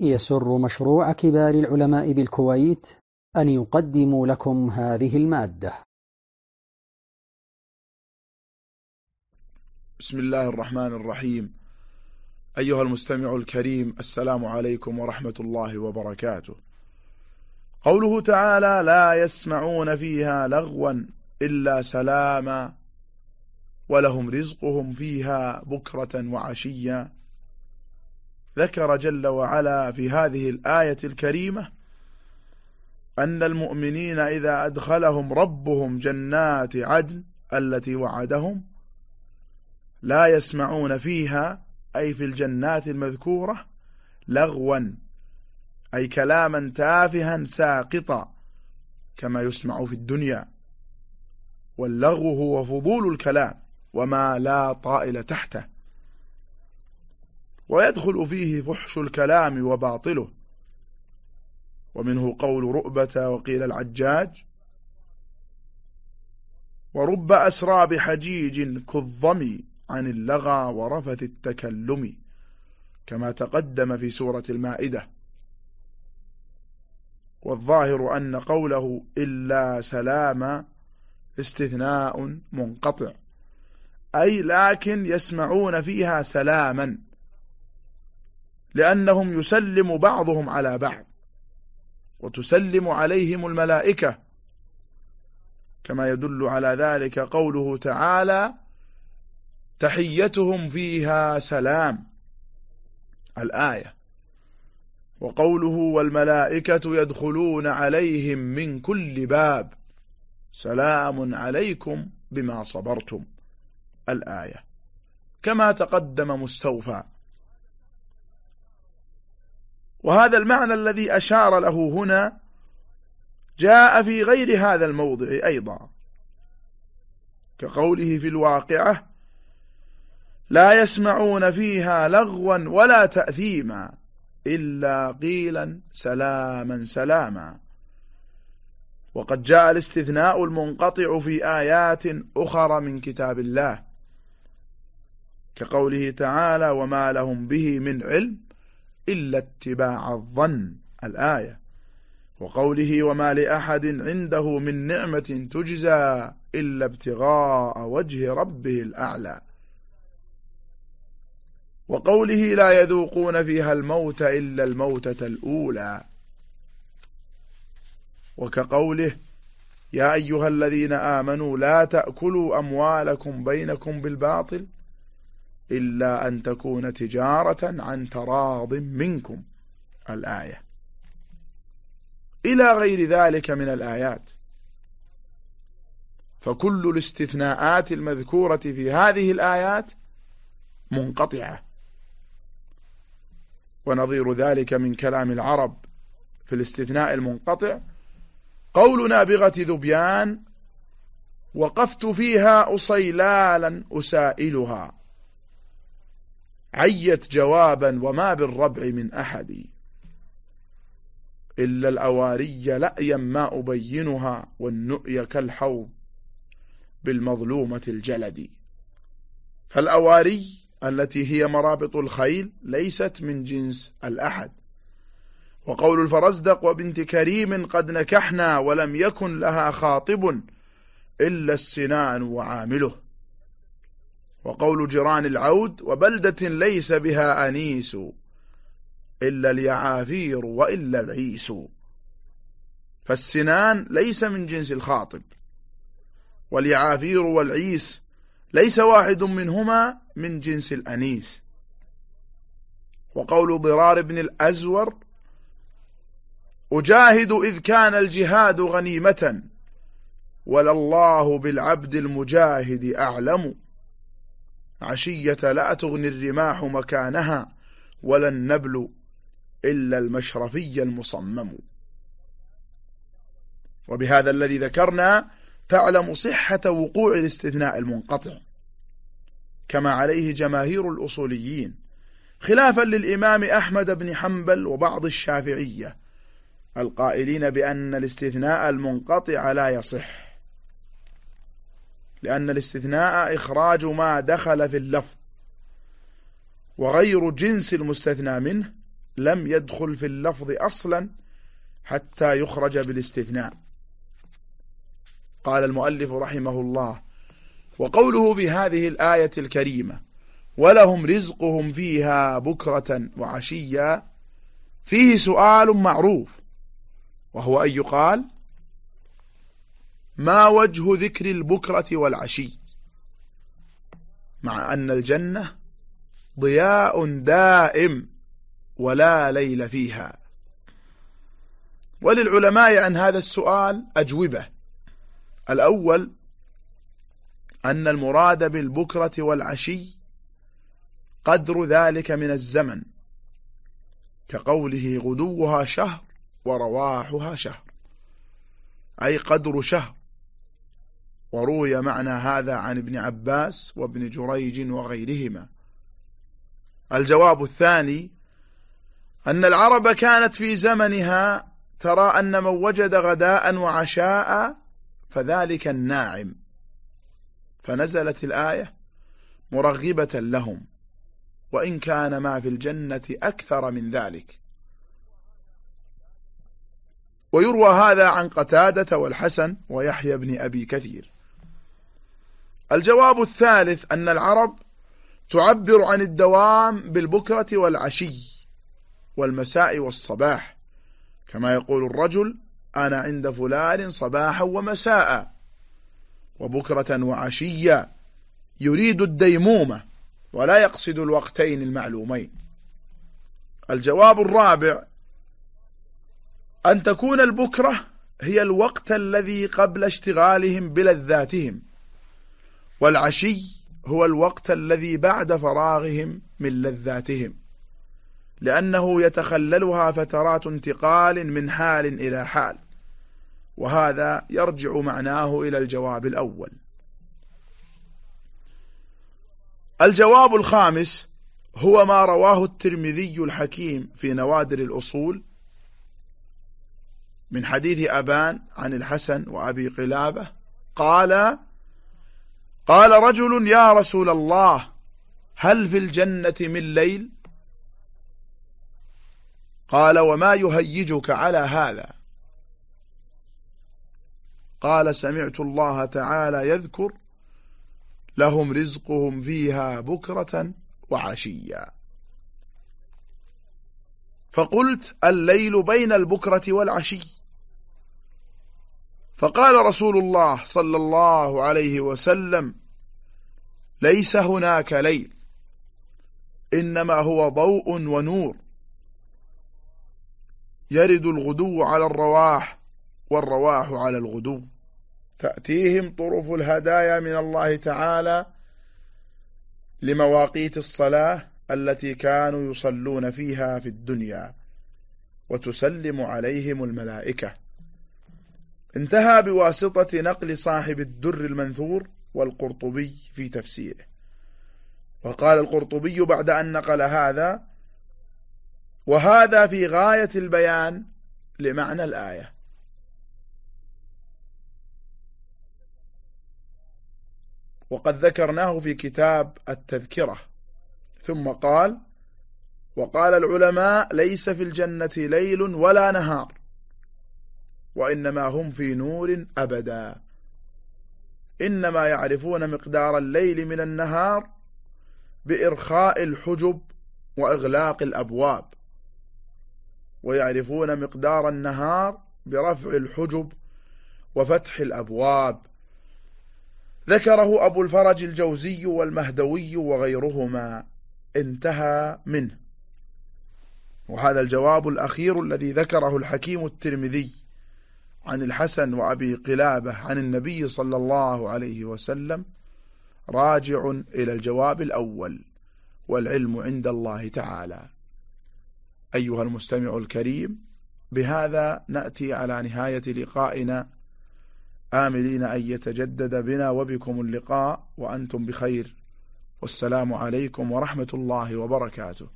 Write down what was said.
يسر مشروع كبار العلماء بالكويت أن يقدم لكم هذه المادة. بسم الله الرحمن الرحيم. أيها المستمع الكريم السلام عليكم ورحمة الله وبركاته. قوله تعالى لا يسمعون فيها لغوا إلا سلاما ولهم رزقهم فيها بكرة وعشيا. ذكر جل وعلا في هذه الآية الكريمة أن المؤمنين إذا أدخلهم ربهم جنات عدن التي وعدهم لا يسمعون فيها أي في الجنات المذكورة لغوا أي كلاما تافها ساقطا كما يسمع في الدنيا. واللغو هو فضول الكلام وما لا طائل تحته. ويدخل فيه فحش الكلام وباطله. ومنه قول رؤبة وقيل العجاج. ورب أسرى بحجيج كالظم عن اللغى ورفث التكلم كما تقدم في سورة المائدة. والظاهر أن قوله إلا سلاما استثناء منقطع أي لكن يسمعون فيها سلاما. لأنهم يسلم بعضهم على بعض. وتسلم عليهم الملائكة. كما يدل على ذلك قوله تعالى تحيتهم فيها سلام. الآية. وقوله والملائكة يدخلون عليهم من كل باب. سلام عليكم بما صبرتم. الآية. كما تقدم مستوفى. وهذا المعنى الذي أشار له هنا جاء في غير هذا الموضع أيضا. كقوله في الواقعة لا يسمعون فيها لغوا ولا تأثيما إلا قيلا سلاما سلاما. وقد جاء الاستثناء المنقطع في آيات أخرى من كتاب الله كقوله تعالى وما لهم به من علم إلا اتباع الظن الآية. وقوله وما لأحد عنده من نعمة تجزى إلا ابتغاء وجه ربه الأعلى. وقوله لا يذوقون فيها الموت إلا الموتة الأولى. وكقوله يا أيها الذين آمنوا لا تأكلوا أموالكم بينكم بالباطل إلا أن تكون تجارة عن تراض منكم. الآية. إلى غير ذلك من الآيات. فكل الاستثناءات المذكورة في هذه الآيات منقطعة. ونظير ذلك من كلام العرب في الاستثناء المنقطع. قول نابغة ذبيان وقفت فيها أصيلالا أسائلها. عيت جوابا وما بالربع من أحد. إلا الأواري لأيا ما أبينها والنؤي كالحوض بالمظلومة الجلد. فالأواري التي هي مرابط الخيل ليست من جنس الأحد. وقول الفرزدق وبنت كريم قد نكحنا ولم يكن لها خاطب إلا السنان وعامله. وقول جيران العود وبلدة ليس بها أنيس إلا اليعافير وإلا العيس. فالسنان ليس من جنس الخاطب واليعافير والعيس ليس واحد منهما من جنس الأنيس. وقول ضرار بن الأزور أجاهد إذ كان الجهاد غنيمة ولله بالعبد المجاهد أعلم. عشية لا تغني الرماح مكانها ولا النبل إلا المشرفي المصمم. وبهذا الذي ذكرنا تعلم صحة وقوع الاستثناء المنقطع. كما عليه جماهير الأصوليين خلافا للإمام أحمد بن حنبل وبعض الشافعية القائلين بأن الاستثناء المنقطع لا يصح. لأن الاستثناء إخراج ما دخل في اللفظ وغير جنس المستثنى منه لم يدخل في اللفظ أصلا حتى يخرج بالاستثناء. قال المؤلف رحمه الله وقوله في هذه الآية الكريمة ولهم رزقهم فيها بكرة وعشيا فيه سؤال معروف وهو أن يقال ما وجه ذكر البكرة والعشي؟ مع أن الجنة ضياء دائم ولا ليل فيها. وللعلماء عن هذا السؤال أجوبة. الأول أن المراد بالبكرة والعشي قدر ذلك من الزمن كقوله غدوها شهر ورواحها شهر أي قدر شهر. وروي معنى هذا عن ابن عباس وابن جريج وغيرهما. الجواب الثاني أن العرب كانت في زمنها ترى أن من وجد غداء وعشاء فذلك الناعم. فنزلت الآية مرغبة لهم وإن كان ما في الجنة أكثر من ذلك. ويروى هذا عن قتادة والحسن ويحيى بن أبي كثير. الجواب الثالث أن العرب تعبر عن الدوام بالبكرة والعشي والمساء والصباح كما يقول الرجل أنا عند فلان صباحا ومساء وبكرة وعشيا يريد الديمومة ولا يقصد الوقتين المعلومين. الجواب الرابع أن تكون البكرة هي الوقت الذي قبل اشتغالهم بلذاتهم. والعشي هو الوقت الذي بعد فراغهم من لذاتهم لأنه يتخللها فترات انتقال من حال إلى حال وهذا يرجع معناه إلى الجواب الأول. الجواب الخامس هو ما رواه الترمذي الحكيم في نوادر الأصول من حديث أبان عن الحسن وأبي قلابة قال قال رجل يا رسول الله هل في الجنة من ليل؟ قال وما يهيجك على هذا. قال سمعت الله تعالى يذكر لهم رزقهم فيها بكرة وعشيا. فقلت الليل بين البكرة والعشي. فقال رسول الله صلى الله عليه وسلم ليس هناك ليل إنما هو ضوء ونور يرد الغدو على الرواح والرواح على الغدو. تأتيهم طرف الهدايا من الله تعالى لمواقيت الصلاة التي كانوا يصلون فيها في الدنيا وتسلم عليهم الملائكة. انتهى بواسطة نقل صاحب الدر المنثور والقرطبي في تفسيره. وقال القرطبي بعد أن نقل هذا وهذا في غاية البيان لمعنى الآية. وقد ذكرناه في كتاب التذكرة. ثم قال وقال العلماء ليس في الجنة ليل ولا نهار. وإنما هم في نور أبدا. إنما يعرفون مقدار الليل من النهار بإرخاء الحجب وإغلاق الأبواب. ويعرفون مقدار النهار برفع الحجب وفتح الأبواب. ذكره أبو الفرج الجوزي والمهدوي وغيرهما. انتهى منه. وهذا الجواب الأخير الذي ذكره الحكيم الترمذي. عن الحسن وأبي قلابة عن النبي صلى الله عليه وسلم راجع إلى الجواب الأول والعلم عند الله تعالى. أيها المستمع الكريم بهذا نأتي على نهاية لقائنا. آملين أن يتجدد بنا وبكم اللقاء وأنتم بخير. والسلام عليكم ورحمة الله وبركاته.